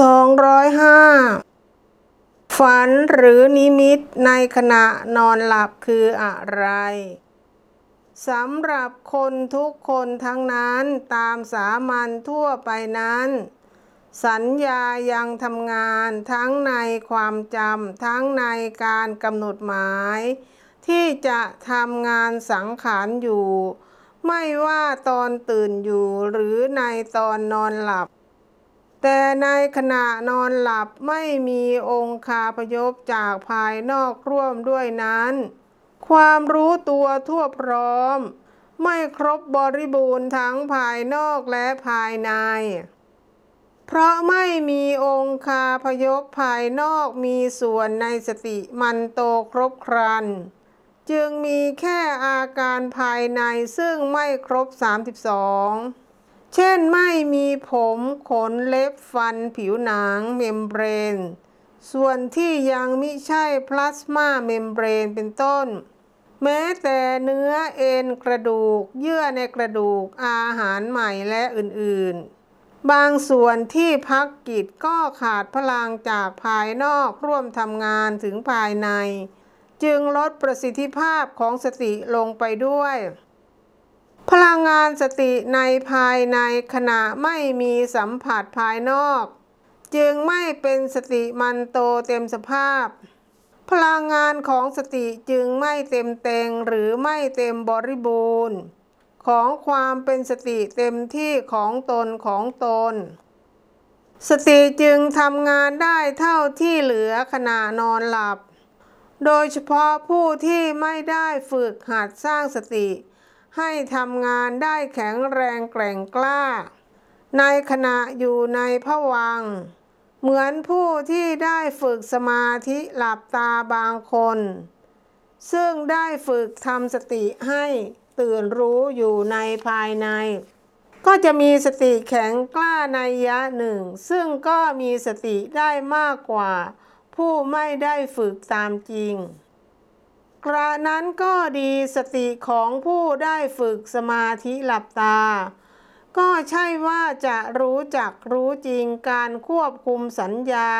205 ฝันหรือนิมิตในขณะนอนหลับคืออะไรสำหรับคนทุกคนทั้งนั้นตามสามัญทั่วไปนั้น สัญญายังทำงานทั้งในความจำทั้งในการกำหนดหมาย ที่จะทำงานสังขารอยู่ ไม่ว่าตอนตื่นอยู่หรือในตอนนอนหลับ แต่ในขณะนอนหลับไม่มีองค์คาพยพจากภายนอกร่วมด้วยนั้น ความรู้ตัวทั่วพร้อม ไม่ครบบริบูรณ์ทั้งภายนอกและภายใน เพราะไม่มีองค์คาพยพภายนอกมีส่วนในสติมันโตครบครัน จึงมีแค่อาการภายในซึ่งไม่ครบ 32 เช่นไม่มีผมขนเล็บฟันผิวหนัง membrane ส่วนที่ยังมิใช่ plasma membrane เป็นต้น แม้แต่เนื้อเอ็นกระดูก เยื่อในกระดูกอาหารใหม่และอื่นๆ บางส่วนที่พักกิจก็ขาดพลังจากภายนอกร่วมทำงานถึงภายใน จึงลดประสิทธิภาพของสติลงไปด้วย พลังงานสติในภายในขณะไม่มีสัมผัสภายนอก จึงไม่เป็นสติมันโตเต็มสภาพ พลังงานของสติจึงไม่เต็มเต็งหรือไม่เต็มบริบูรณ์ ของความเป็นสติเต็มที่ของตนของตน สติจึงทำงานได้เท่าที่เหลือขณะนอนหลับ โดยเฉพาะผู้ที่ไม่ได้ฝึกหัดสร้างสติ ให้ทำงานได้แข็งแรงแกร่งกล้า ในขณะอยู่ในผวัง เหมือนผู้ที่ได้ฝึกสมาธิหลับตาบางคน ซึ่งได้ฝึกทำสติให้ตื่นรู้อยู่ในภายใน ก็จะมีสติแข็งกล้าในยะหนึ่ง ซึ่งก็มีสติได้มากกว่า ผู้ไม่ได้ฝึกตามจริง กระนั้นก็ดีสติของผู้ได้ฝึกสมาธิหลับตา ก็ใช่ว่าจะรู้จักรู้จริงการควบคุมสัญญา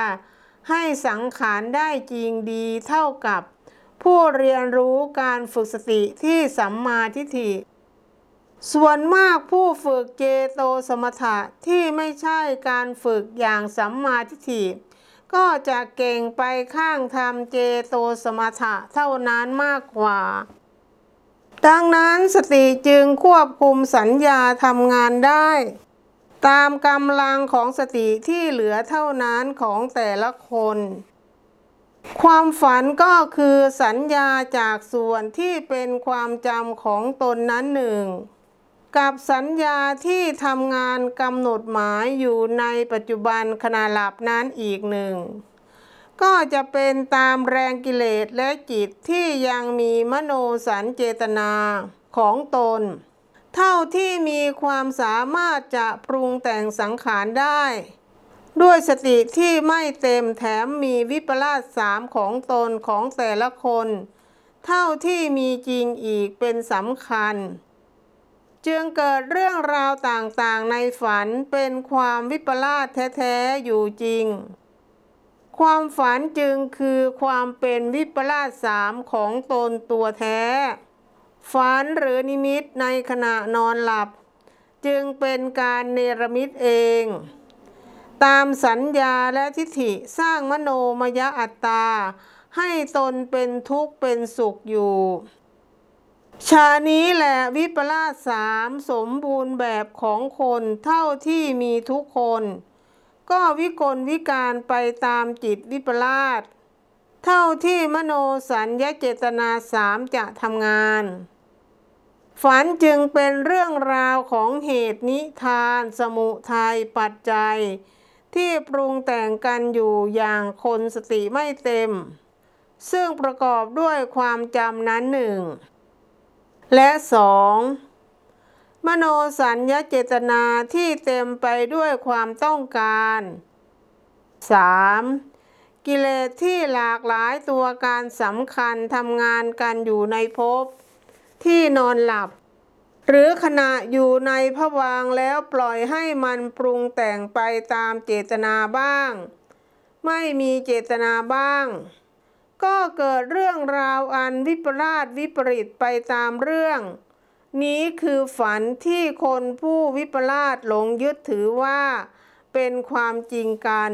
ให้สังขารได้จริงดีเท่ากับ ผู้เรียนรู้การฝึกสติที่สัมมาทิฏฐิส่วนมากผู้ฝึกเจโตสมถะที่ไม่ใช่การฝึกอย่างสัมมาทิฏฐิ ก็จะเก่งไปข้างทำเจโตสมถะเท่านั้นมากกว่า ดังนั้นสติจึงควบคุมสัญญาทำงานได้ ตามกำลังของสติที่เหลือเท่านั้นของแต่ละคน ความฝันก็คือสัญญาจากส่วนที่เป็นความจำของตนนั้นหนึ่ง กับสัญญาที่ทำงานกำหนดหมายอยู่ในปัจจุบันขณะหลับนั้นอีกหนึ่ง ก็จะเป็นตามแรงกิเลสและจิตที่ยังมีมโนสัญเจตนาของตน เท่าที่มีความสามารถจะปรุงแต่งสังขารได้ ด้วยสติที่ไม่เต็มแถมมีวิปลาสสามของตนของแต่ละคน เท่าที่มีจริงอีกเป็นสำคัญ จึงเกิดเรื่องราวต่างๆในฝันเป็นความวิปลาสแท้ๆอยู่จริง ความฝันจึงคือความเป็นวิปลาสสามของตนตัวแท้ ฝันหรือนิมิตในขณะนอนหลับ จึงเป็นการเนรมิตเอง ตามสัญญาและทิฏฐิสร้างมโนมยอัตตา ให้ตนเป็นทุกข์เป็นสุขอยู่ ชานี้แหละวิปลาสสามสมบูรณ์แบบของคนเท่าที่มีทุกคน ก็วิกลวิการไปตามจิตวิปลาสเท่าที่มโนสัญญาเจตนาสามจะทำงาน ฝันจึงเป็นเรื่องราวของเหตุนิทานสมุทัยปัจจัย ที่ปรุงแต่งกันอยู่อย่างคนสติไม่เต็ม ซึ่งประกอบด้วยความจำนั้นหนึ่ง และสองมโนสัญญาเจตนาที่เต็มไปด้วยความต้องการ 3. กิเลสที่หลากหลายตัวการสำคัญทำงานกันอยู่ในภพที่นอนหลับ หรือขณะอยู่ในผวางแล้วปล่อยให้มันปรุงแต่งไปตามเจตนาบ้าง ไม่มีเจตนาบ้าง ก็เกิดเรื่องราวอันวิปลาสวิปริตไปตามเรื่อง นี้คือฝันที่คนผู้วิปลาสหลงยึดถือว่า เป็นความจริงกัน